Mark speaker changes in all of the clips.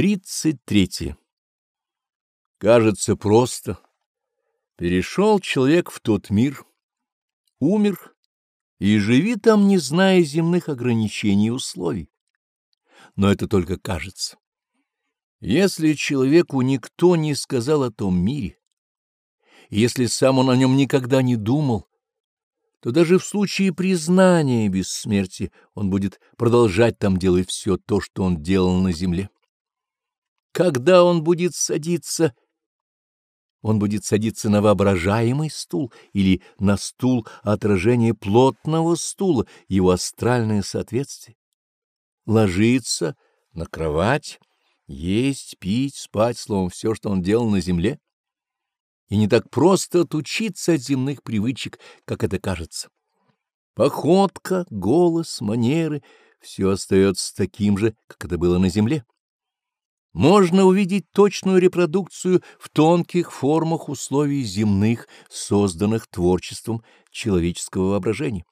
Speaker 1: 33. Кажется просто. Перешел человек в тот мир, умер и живи там, не зная земных ограничений и условий. Но это только кажется. Если человеку никто не сказал о том мире, если сам он о нем никогда не думал, то даже в случае признания бессмертия он будет продолжать там делать все то, что он делал на земле. Когда он будет садиться, он будет садиться на воображаемый стул или на стул отражения плотного стула, его астральное соответствие. Ложиться на кровать, есть, пить, спать, словом, все, что он делал на земле. И не так просто отучиться от земных привычек, как это кажется. Походка, голос, манеры — все остается таким же, как это было на земле можно увидеть точную репродукцию в тонких формах условий земных, созданных творчеством человеческого воображения.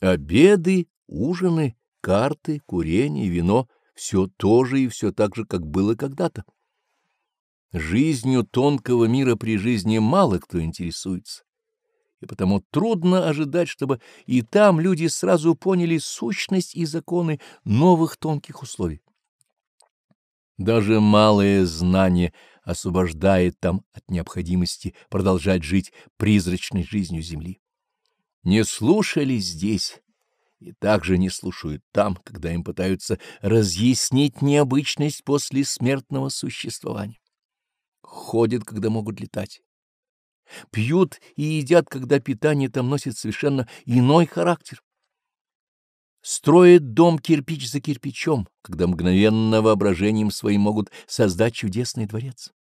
Speaker 1: Обеды, ужины, карты, курение, вино — все то же и все так же, как было когда-то. Жизнью тонкого мира при жизни мало кто интересуется, и потому трудно ожидать, чтобы и там люди сразу поняли сущность и законы новых тонких условий. Даже малое знание освобождает там от необходимости продолжать жить призрачной жизнью Земли. Не слушали здесь и также не слушают там, когда им пытаются разъяснить необычность после смертного существования. Ходят, когда могут летать. Пьют и едят, когда питание там носит совершенно иной характер строят дом кирпич за кирпичом, когда мгновенно воображением своим могут создать чудесный дворец.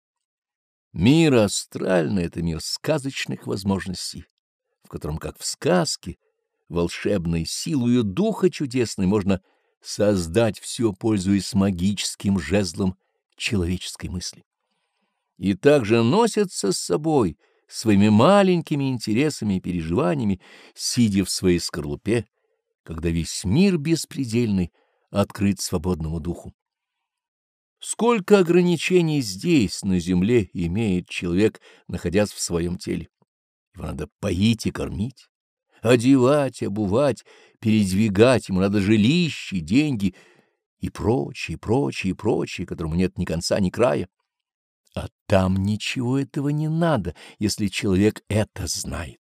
Speaker 1: Мир астральный — это мир сказочных возможностей, в котором, как в сказке, волшебной силою духа чудесной можно создать все, пользуясь магическим жезлом человеческой мысли. И также носятся с собой своими маленькими интересами и переживаниями, сидя в своей скорлупе, когда весь мир беспредельный открыт свободному духу. Сколько ограничений здесь, на земле, имеет человек, находясь в своем теле. Его надо поить и кормить, одевать, обувать, передвигать, ему надо жилище, деньги и прочее, прочее, прочее, которому нет ни конца, ни края. А там ничего этого не надо, если человек это знает.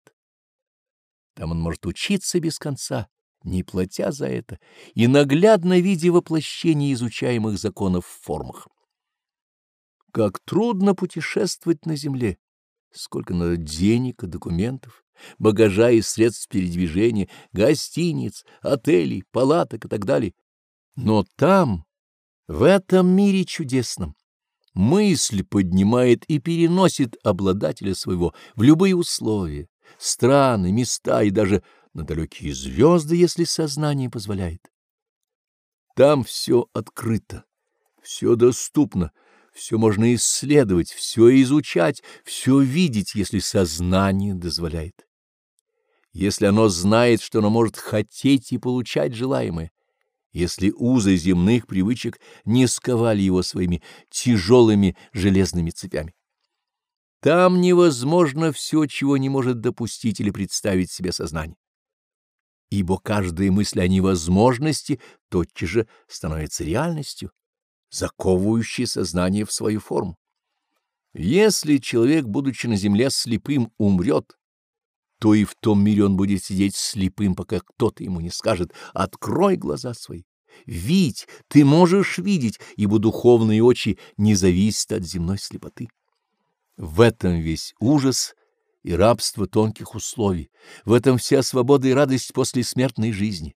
Speaker 1: Там он может учиться без конца, не платя за это, и наглядно видя воплощение изучаемых законов в формах. Как трудно путешествовать на земле, сколько надо денег и документов, багажа и средств передвижения, гостиниц, отелей, палаток и так далее. Но там, в этом мире чудесном, мысль поднимает и переносит обладателя своего в любые условия, страны, места и даже на далекие звезды, если сознание позволяет. Там все открыто, все доступно, все можно исследовать, все изучать, все видеть, если сознание дозволяет. Если оно знает, что оно может хотеть и получать желаемое, если узы земных привычек не сковали его своими тяжелыми железными цепями. Там невозможно все, чего не может допустить или представить себе сознание ибо каждая мысль о невозможности тотчас же становится реальностью, заковывающей сознание в свою форму. Если человек, будучи на земле слепым, умрет, то и в том мире он будет сидеть слепым, пока кто-то ему не скажет «открой глаза свои». Видь, ты можешь видеть, ибо духовные очи не зависят от земной слепоты. В этом весь ужас и рабство тонких условий. В этом вся свобода и радость после смертной жизни.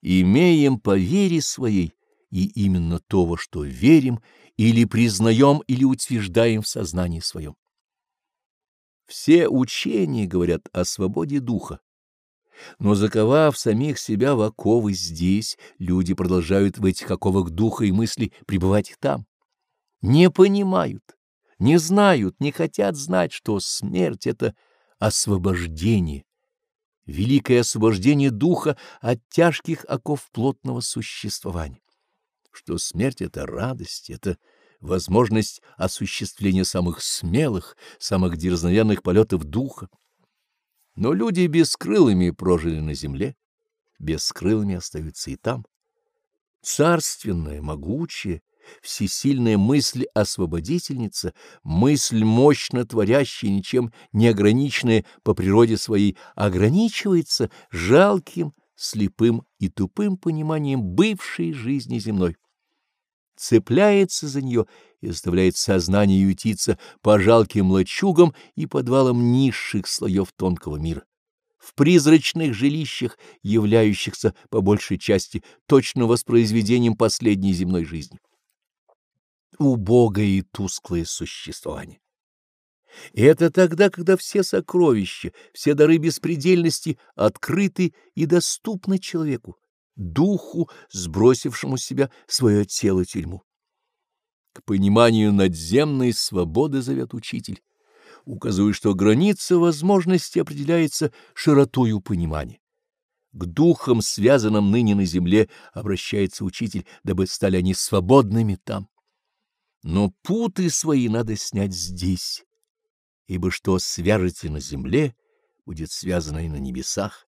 Speaker 1: Имеем по вере своей и именно то, во что верим, или признаем, или утверждаем в сознании своем. Все учения говорят о свободе духа, но заковав самих себя в оковы здесь, люди продолжают в этих оковах духа и мысли пребывать там. Не понимают, не знают, не хотят знать, что смерть — это освобождение, великое освобождение духа от тяжких оков плотного существования. что смерть — это радость, это возможность осуществления самых смелых, самых дерзновенных полетов духа. Но люди бескрылыми прожили на земле, бескрылыми остаются и там. Царственная, могучая, всесильная мысль освободительница, мысль мощно творящая, ничем не ограниченная по природе своей, ограничивается жалким, слепым и тупым пониманием бывшей жизни земной. Цепляется за нее и заставляет сознание ютиться по жалким лачугам и подвалам низших слоев тонкого мира в призрачных жилищах, являющихся по большей части точно воспроизведением последней земной жизни. Убогое и тусклое существование. Это тогда, когда все сокровища, все дары беспредельности открыты и доступны человеку, духу, сбросившему с себя свое тело тюрьму. К пониманию надземной свободы зовет учитель указывая, что граница возможности определяется широтою понимания. К духам, связанным ныне на земле, обращается учитель, дабы стали они свободными там. Но путы свои надо снять здесь, ибо что свяжете на земле, будет связано и на небесах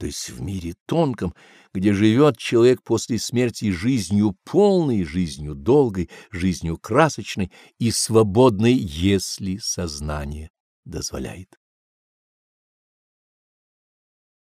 Speaker 1: то есть в мире тонком, где живет человек после смерти жизнью полной, жизнью долгой, жизнью красочной и свободной, если сознание дозволяет.